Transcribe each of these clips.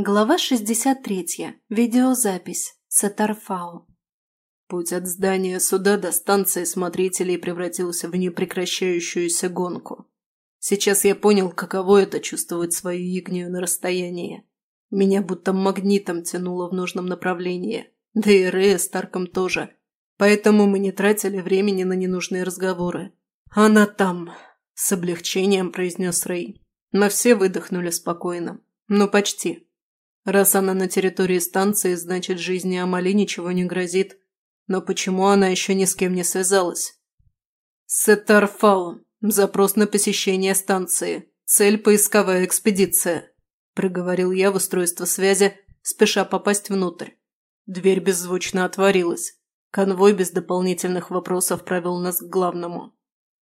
Глава 63. Видеозапись. Сатарфау. Путь от здания суда до станции смотрителей превратился в непрекращающуюся гонку. Сейчас я понял, каково это чувствовать свою игнию на расстоянии. Меня будто магнитом тянуло в нужном направлении. Да и Рея с Тарком тоже. Поэтому мы не тратили времени на ненужные разговоры. «Она там!» – с облегчением произнес Рэй. Мы все выдохнули спокойно. Ну, почти. Раз она на территории станции, значит, жизни Амали ничего не грозит. Но почему она еще ни с кем не связалась? Сетарфау. Запрос на посещение станции. Цель – поисковая экспедиция. Проговорил я в устройство связи, спеша попасть внутрь. Дверь беззвучно отворилась. Конвой без дополнительных вопросов провел нас к главному.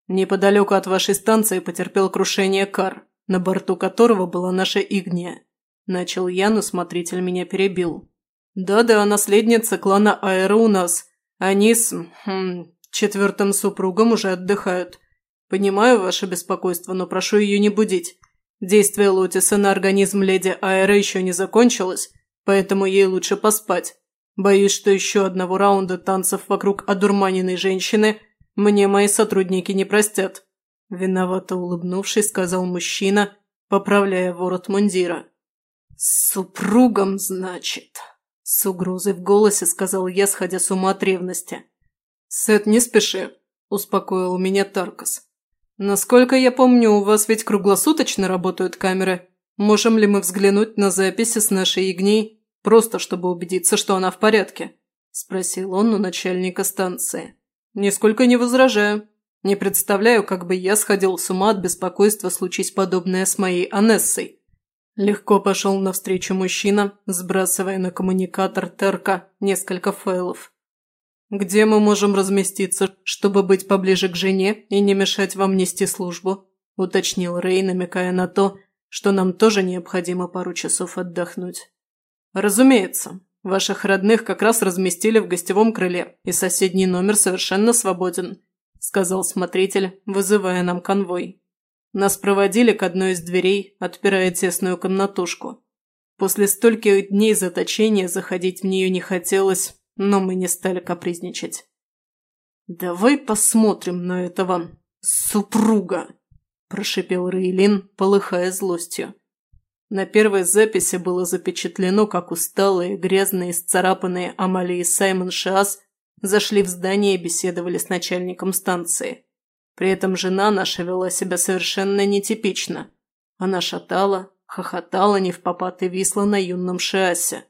Неподалеку от вашей станции потерпел крушение кар, на борту которого была наша Игния. Начал я, но смотритель меня перебил. «Да-да, наследница клана Аэро у нас. Они с... Хм, четвертым супругом уже отдыхают. Понимаю ваше беспокойство, но прошу ее не будить. Действие Лотиса на организм леди Аэро еще не закончилось, поэтому ей лучше поспать. Боюсь, что еще одного раунда танцев вокруг одурманенной женщины мне мои сотрудники не простят». Виновато улыбнувшись, сказал мужчина, поправляя ворот мундира. «С супругом, значит?» С угрозой в голосе сказал я, сходя с ума от ревности. «Сет, не спеши», – успокоил меня Таркас. «Насколько я помню, у вас ведь круглосуточно работают камеры. Можем ли мы взглянуть на записи с нашей Игней, просто чтобы убедиться, что она в порядке?» – спросил он у начальника станции. «Нисколько не возражаю. Не представляю, как бы я сходил с ума от беспокойства, случись подобное с моей Анессой. Легко пошел навстречу мужчина, сбрасывая на коммуникатор Терка несколько файлов. «Где мы можем разместиться, чтобы быть поближе к жене и не мешать вам нести службу?» – уточнил Рей, намекая на то, что нам тоже необходимо пару часов отдохнуть. «Разумеется. Ваших родных как раз разместили в гостевом крыле, и соседний номер совершенно свободен», – сказал смотритель, вызывая нам конвой. Нас проводили к одной из дверей, отпирая тесную комнатушку. После стольких дней заточения заходить в нее не хотелось, но мы не стали капризничать. «Давай посмотрим на этого супруга», – прошипел Рейлин, полыхая злостью. На первой записи было запечатлено, как усталые, грязные, сцарапанные Амали и Саймон Шиас зашли в здание и беседовали с начальником станции. При этом жена наша вела себя совершенно нетипично. Она шатала, хохотала не в попад и висла на юном шиасе.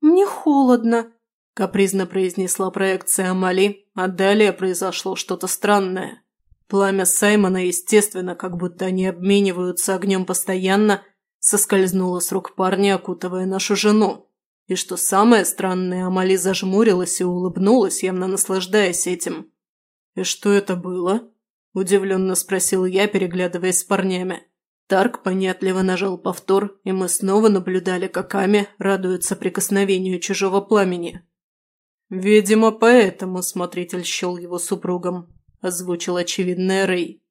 «Мне холодно», – капризно произнесла проекция Амали, а далее произошло что-то странное. Пламя Саймона, естественно, как будто они обмениваются огнем постоянно, соскользнуло с рук парня, окутывая нашу жену. И что самое странное, Амали зажмурилась и улыбнулась, явно наслаждаясь этим. «И что это было?» – удивленно спросил я, переглядываясь с парнями. Тарк понятливо нажал повтор, и мы снова наблюдали, как Ами радуется прикосновению чужого пламени. «Видимо, поэтому смотритель счел его супругом», – озвучил очевидный Рэй.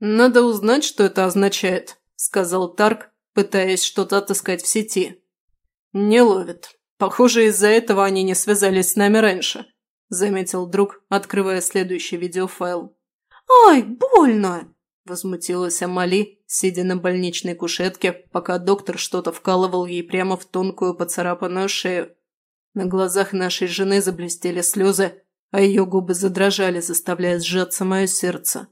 «Надо узнать, что это означает», – сказал Тарк, пытаясь что-то отыскать в сети. «Не ловит. Похоже, из-за этого они не связались с нами раньше», – заметил друг, открывая следующий видеофайл. «Ай, больно!» – возмутилась Амали, сидя на больничной кушетке, пока доктор что-то вкалывал ей прямо в тонкую поцарапанную шею. На глазах нашей жены заблестели слезы, а ее губы задрожали, заставляя сжаться мое сердце.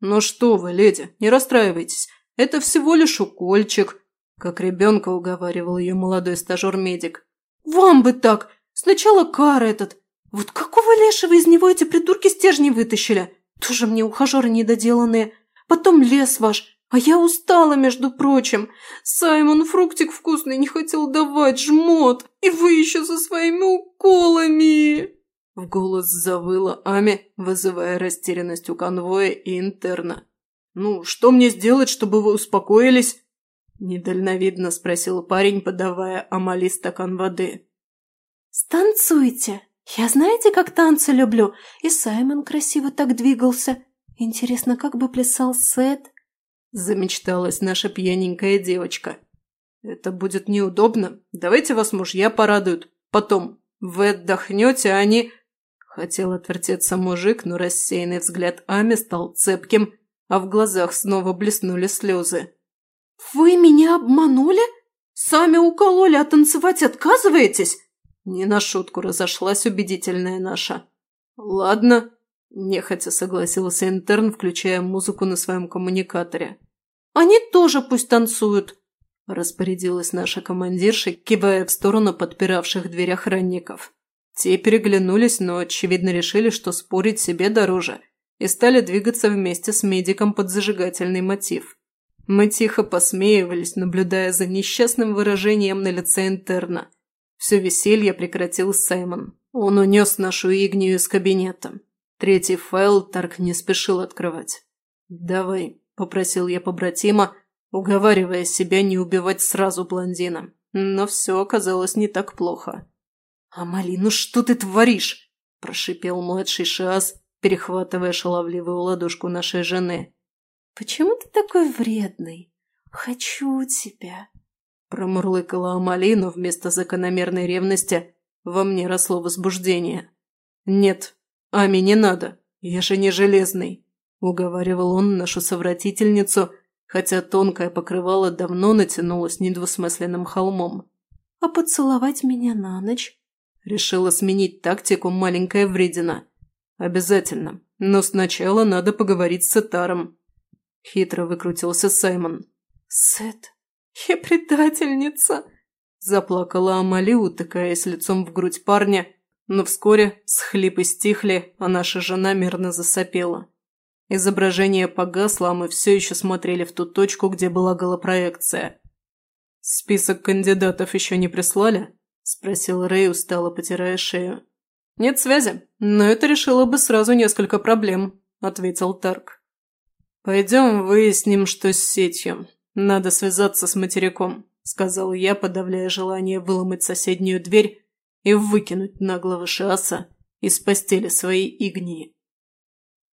«Ну что вы, леди, не расстраивайтесь, это всего лишь укольчик», как ребенка уговаривал ее молодой стажер-медик. «Вам бы так! Сначала кар этот! Вот какого лешего из него эти придурки стержни вытащили? Тоже мне ухажеры недоделанные. Потом лес ваш. А я устала, между прочим. Саймон фруктик вкусный не хотел давать, жмот. И вы еще со своими уколами. В голос завыла Ами, вызывая растерянность у конвоя и интерна. «Ну, что мне сделать, чтобы вы успокоились?» Недальновидно спросил парень, подавая Амали стакан воды. «Станцуйте!» «Я знаете, как танцы люблю? И Саймон красиво так двигался. Интересно, как бы плясал Сет?» Замечталась наша пьяненькая девочка. Это будет неудобно. Давайте вас мужья порадуют. Потом. Вы отдохнете, а они...» Хотел отвертеться мужик, но рассеянный взгляд Ами стал цепким, а в глазах снова блеснули слезы. «Вы меня обманули? Сами укололи, а танцевать отказываетесь?» Не на шутку разошлась убедительная наша. «Ладно», – нехотя согласился интерн, включая музыку на своем коммуникаторе. «Они тоже пусть танцуют», – распорядилась наша командирша, кивая в сторону подпиравших дверь охранников. Те переглянулись, но, очевидно, решили, что спорить себе дороже, и стали двигаться вместе с медиком под зажигательный мотив. Мы тихо посмеивались, наблюдая за несчастным выражением на лице интерна. Все веселье прекратил Саймон. Он унес нашу Игнию из кабинета. Третий файл Тарк не спешил открывать. «Давай», – попросил я побратима, уговаривая себя не убивать сразу блондина. Но все оказалось не так плохо. «Амали, ну что ты творишь?» – прошипел младший Шиас, перехватывая шаловливую ладошку нашей жены. «Почему ты такой вредный? Хочу тебя!» Промурлыкала Амали, но вместо закономерной ревности во мне росло возбуждение. «Нет, Ами, не надо, я же не железный», – уговаривал он нашу совратительницу, хотя тонкое покрывало давно натянулось недвусмысленным холмом. «А поцеловать меня на ночь?» Решила сменить тактику маленькая вредина. «Обязательно. Но сначала надо поговорить с Этаром». Хитро выкрутился Саймон. «Сет, я предательница!» Заплакала Амали, утыкаясь лицом в грудь парня, но вскоре схлипы стихли, а наша жена мирно засопела. Изображение погасло, а мы все еще смотрели в ту точку, где была голопроекция. «Список кандидатов еще не прислали?» – спросил Рэй, устало потирая шею. «Нет связи, но это решило бы сразу несколько проблем», – ответил Тарк. «Пойдем выясним, что с сетью. Надо связаться с материком», – сказал я, подавляя желание выломать соседнюю дверь и выкинуть наглого Шиаса из постели своей Игнии.